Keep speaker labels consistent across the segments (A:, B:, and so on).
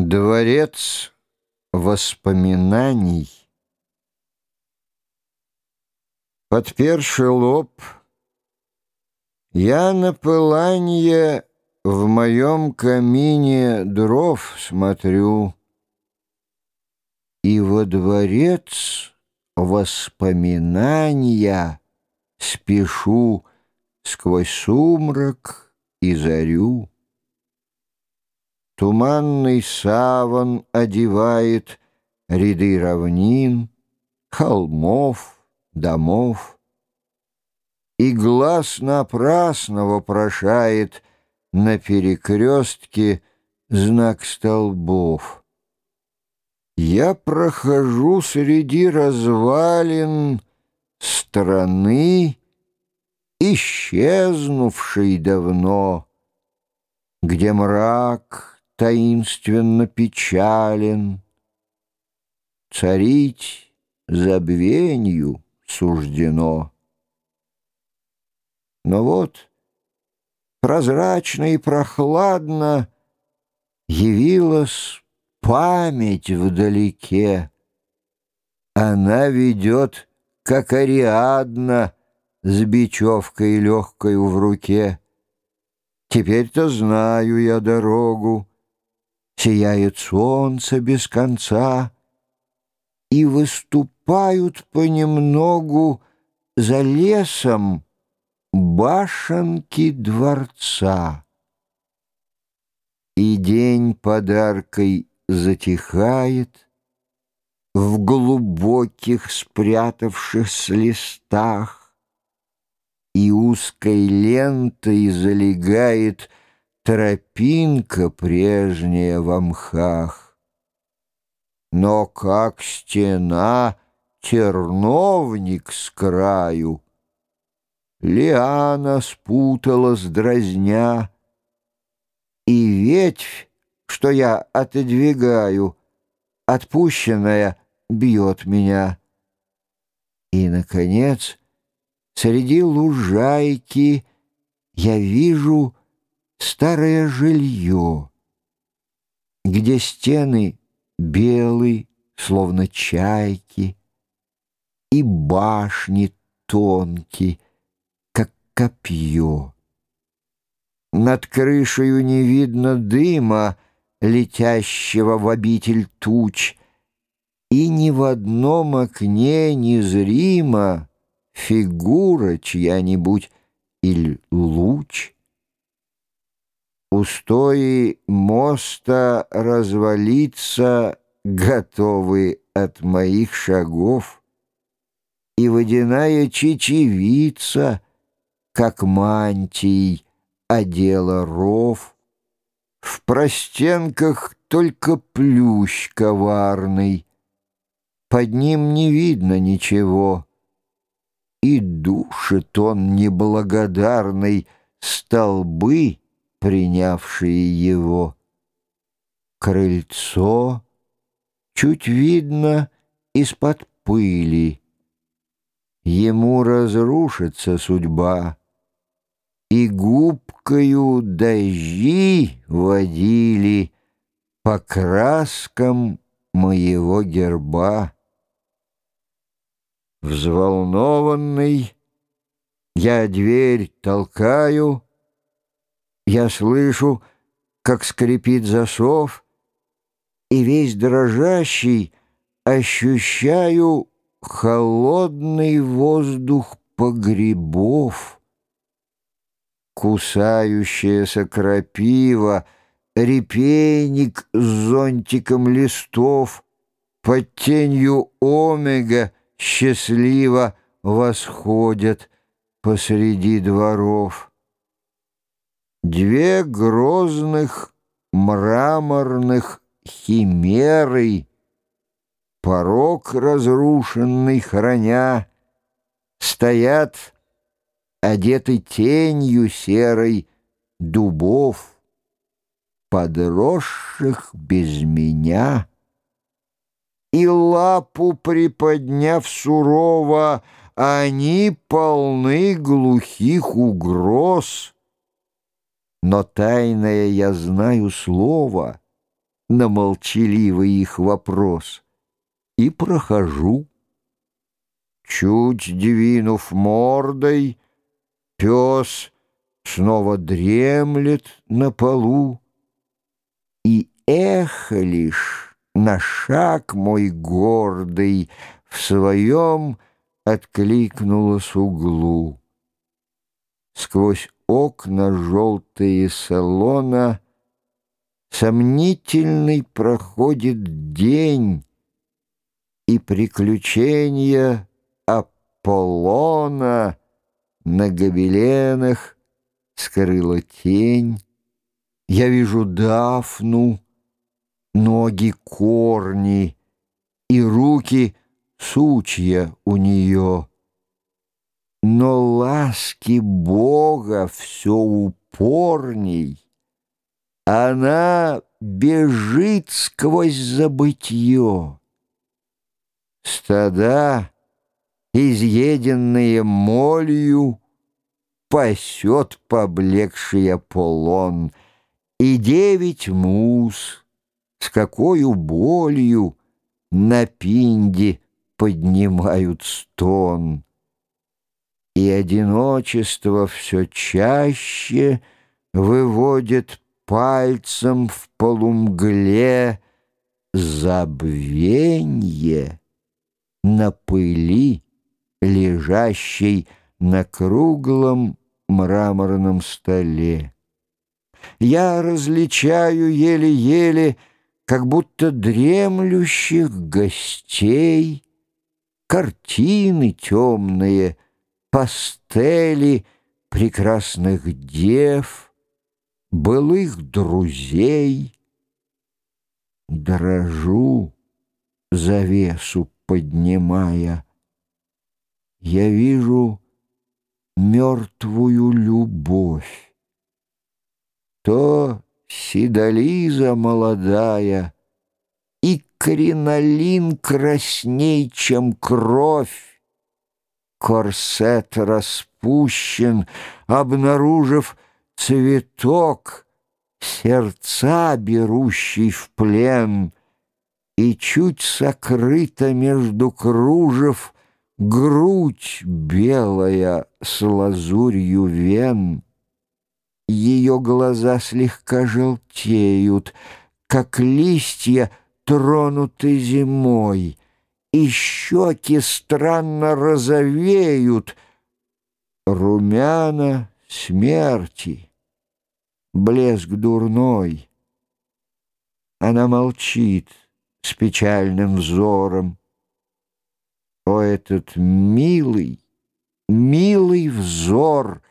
A: Дворец воспоминаний Подперши лоб, я на пыланье в моем камине дров смотрю, И во дворец воспоминания спешу сквозь сумрак и зарю. Туманный саван одевает ряды равнин, холмов, домов. И глаз напрасно вопрошает на перекрестке знак столбов. Я прохожу среди развалин страны, исчезнувшей давно, где мрак таинственно печален. Царить забвенью суждено. Но вот прозрачно и прохладно явилась память вдалеке. Она ведет, как Ариадна, с бечевкой легкою в руке. Теперь-то знаю я дорогу, Сияет солнце без конца, И выступают понемногу За лесом башенки дворца. И день подаркой затихает В глубоких спрятавшихся листах, И узкой лентой залегает — Тропинка прежняя в мхах. Но как стена терновник с краю, Лиана спуталась дразня, И ветвь, что я отодвигаю, Отпущенная бьет меня. И, наконец, среди лужайки Я вижу старое жилье, где стены белые, словно чайки, и башни тонкие, как копье. Над крышею не видно дыма, летящего в обитель туч, и ни в одном окне незримо фигура чья-нибудь или луч — Устои моста развалиться готовы от моих шагов, И водяная чечевица, как мантий, одела ров. В простенках только плющ коварный, Под ним не видно ничего, И душит он неблагодарный столбы, принявшие его. Крыльцо чуть видно из-под пыли. Ему разрушится судьба, и губкою дожди водили по краскам моего герба. Взволнованный я дверь толкаю — я слышу, как скрипит засов, и весь дрожащий ощущаю холодный воздух погребов. Кусающаяся крапива, репейник с зонтиком листов, под тенью омега счастливо восходят посреди дворов. Две грозных мраморных химеры, Порог разрушенный храня, Стоят, одеты тенью серой Дубов, подросших без меня. И лапу приподняв сурово, Они полны глухих угроз — но тайное я знаю слово, на молчаливый их вопрос и прохожу. Чуть двинув мордой, пес снова дремлет на полу, и эхо лишь на шаг мой гордый в своем откликнулось углу. Сквозь окна желтые салона Сомнительный проходит день, И приключения Аполлона На гобеленах скрыла тень. Я вижу Дафну, ноги корни И руки сучья у нее. Но ласки Бога все упорней, Она бежит сквозь забытье. Стада, изъеденные молью, Пасет поблекший Аполлон, И девять муз, с какою болью На пинде поднимают стон и одиночество все чаще выводит пальцем в полумгле забвенье на пыли, лежащей на круглом мраморном столе. Я различаю еле-еле, как будто дремлющих гостей, картины темные — пастели прекрасных дев, былых друзей. Дрожу, завесу поднимая, я вижу мертвую любовь. То Сидализа молодая и кринолин красней, чем кровь, Корсет распущен, обнаружив цветок, Сердца берущий в плен, И чуть сокрыта между кружев Грудь белая с лазурью вен. Ее глаза слегка желтеют, Как листья, тронуты зимой — и щеки странно розовеют, румяна смерти, блеск дурной. Она молчит с печальным взором. О, этот милый, милый взор,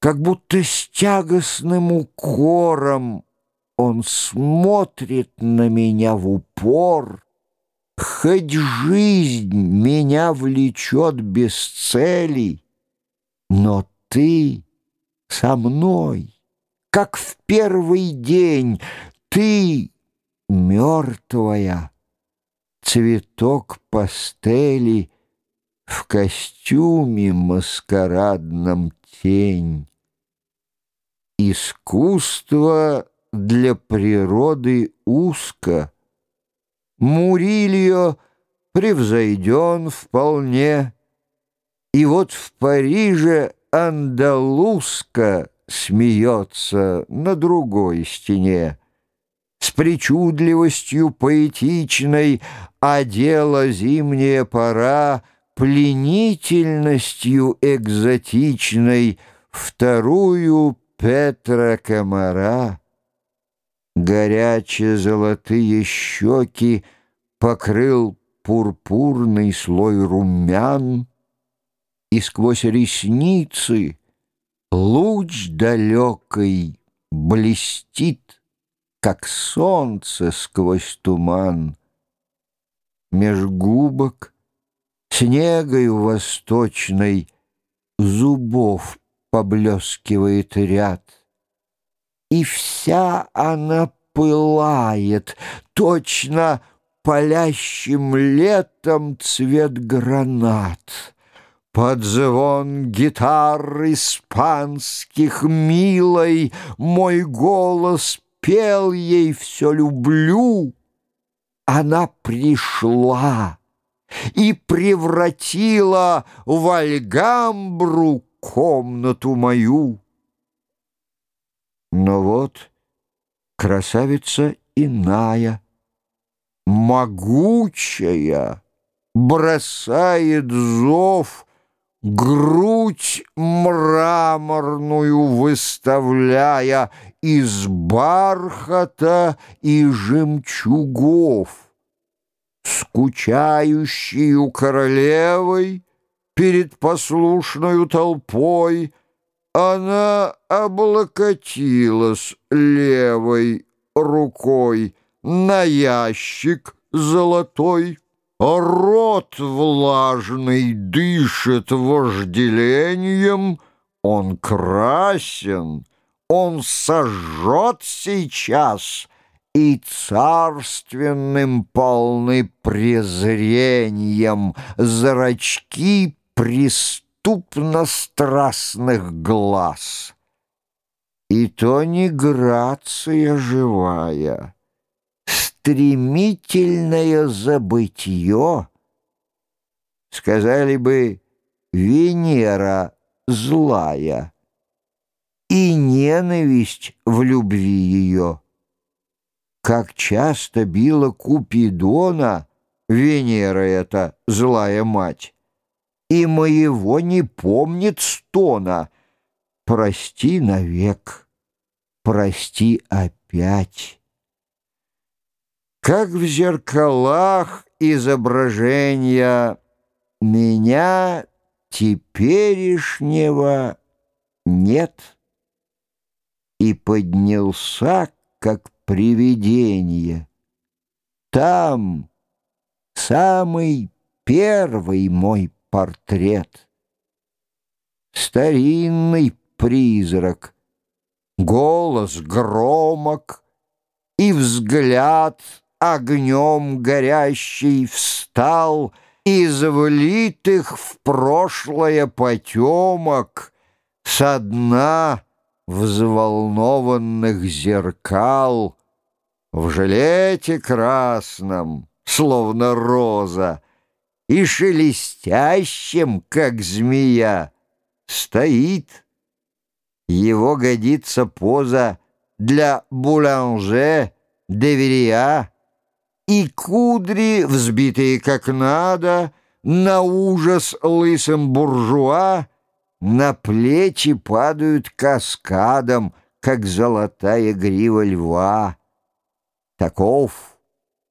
A: как будто с тягостным укором он смотрит на меня в упор, Хоть жизнь меня влечет без цели, Но ты со мной, как в первый день, Ты мертвая, цветок пастели В костюме маскарадном тень. Искусство для природы узко — Мурильо превзойден вполне. И вот в Париже андалузка смеется на другой стене. С причудливостью поэтичной одела зимняя пора пленительностью экзотичной вторую Петра Комара. Горячие золотые щеки покрыл пурпурный слой румян, И сквозь ресницы луч далекой блестит, Как солнце сквозь туман. Меж губок снегою восточной Зубов поблескивает ряд — и вся она пылает, точно палящим летом цвет гранат. Под звон гитар испанских милой Мой голос пел ей все люблю, она пришла и превратила в альгамбру комнату мою. Но вот красавица иная, могучая, бросает зов, грудь мраморную выставляя из бархата и жемчугов. Скучающую королевой перед послушной толпой она облокотилась левой рукой на ящик золотой. Рот влажный дышит вожделением, Он красен, он сожжет сейчас, И царственным полны презрением Зрачки преступно страстных глаз. И то не грация живая, стремительное забытье, сказали бы, Венера злая, и ненависть в любви ее. Как часто била Купидона, Венера эта злая мать, и моего не помнит стона. Прости навек, прости опять. Как в зеркалах изображения Меня теперешнего нет. И поднялся, как привидение. Там самый первый мой портрет. Старинный призрак, голос громок и взгляд — огнем горящий встал из влитых в прошлое потемок со дна взволнованных зеркал в жилете красном, словно роза, и шелестящим, как змея, стоит. Его годится поза для буланже, деверия, и кудри, взбитые как надо, на ужас лысым буржуа, на плечи падают каскадом, как золотая грива льва. Таков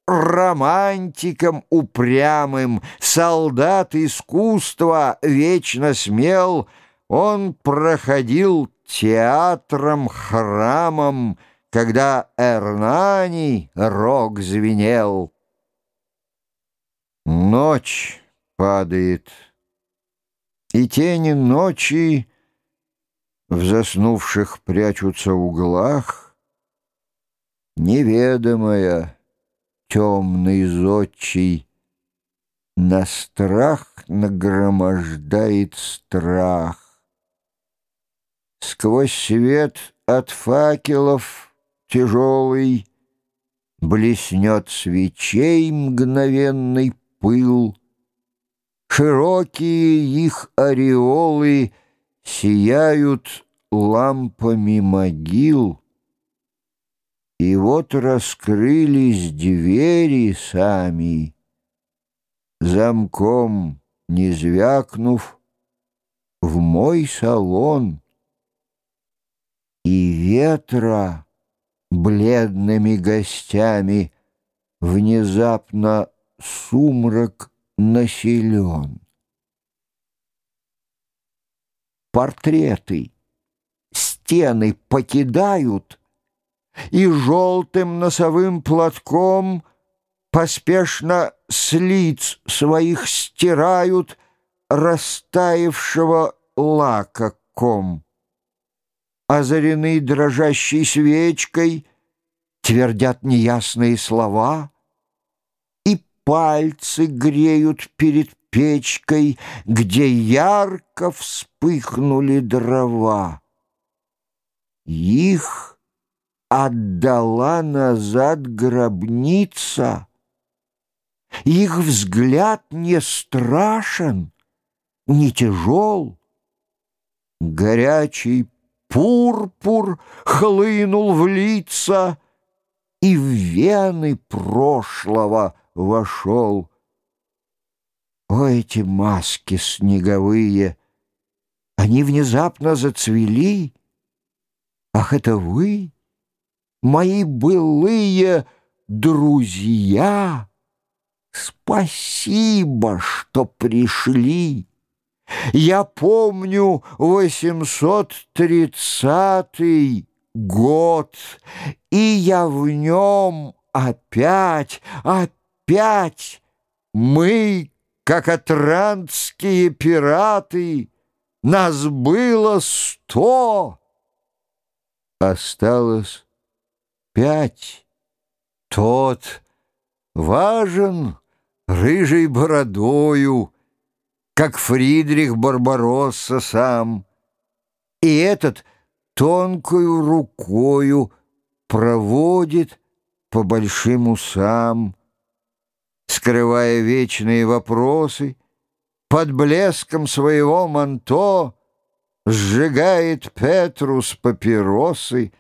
A: романтиком упрямым, солдат искусства вечно смел, он проходил театром, храмом, когда Эрнани рог звенел. Ночь падает, и тени ночи в заснувших прячутся углах, неведомая, темный зодчий, на страх нагромождает страх. Сквозь свет от факелов — тяжелый, Блеснет свечей мгновенный пыл, Широкие их ореолы Сияют лампами могил. И вот раскрылись двери сами, Замком не звякнув, В мой салон. И ветра бледными гостями, Внезапно сумрак населен. Портреты, стены покидают, И желтым носовым платком Поспешно с лиц своих стирают Растаявшего лака ком озарены дрожащей свечкой, Твердят неясные слова, И пальцы греют перед печкой, Где ярко вспыхнули дрова. Их отдала назад гробница. Их взгляд не страшен, не тяжел. Горячий пурпур хлынул в лица и в вены прошлого вошел. О, эти маски снеговые! Они внезапно зацвели. Ах, это вы, мои былые друзья! Спасибо, что пришли. Я помню восемьсот тридцатый год, и я в нем опять, опять мы, как атрантские пираты, нас было сто, осталось пять. Тот важен рыжей бородою, как Фридрих Барбаросса сам, и этот тонкою рукою проводит по большим усам, скрывая вечные вопросы, под блеском своего манто сжигает Петрус папиросы,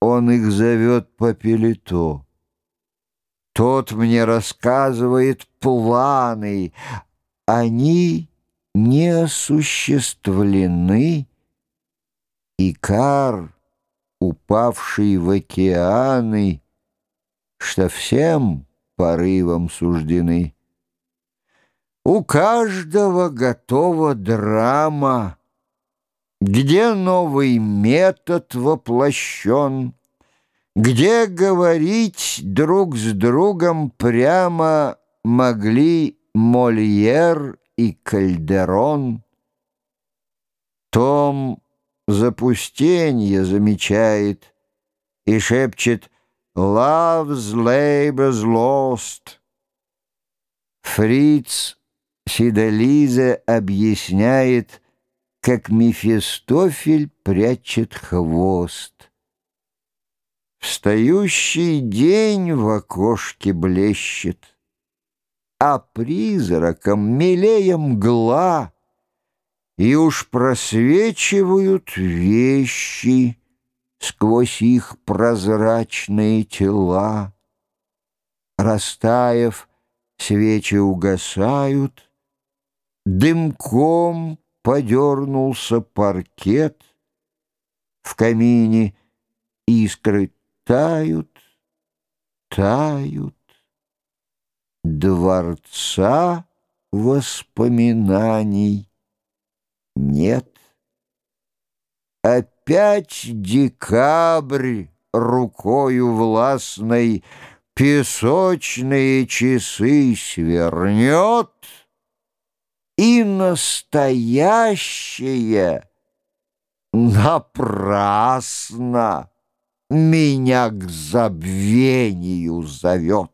A: он их зовет Папелито. Тот мне рассказывает планы, они не осуществлены. Икар, упавший в океаны, что всем порывам суждены. У каждого готова драма, где новый метод воплощен, где говорить друг с другом прямо могли Мольер и Кальдерон. Том запустение замечает и шепчет «Love's labor's lost». Фриц Сидализа объясняет, как Мефистофель прячет хвост. Встающий день в окошке блещет а призраком милее мгла, И уж просвечивают вещи сквозь их прозрачные тела. Растаяв, свечи угасают, Дымком подернулся паркет, В камине искры тают, тают. Дворца воспоминаний нет. Опять декабрь рукою властной песочные часы свернет, и настоящее напрасно меня к забвению зовет.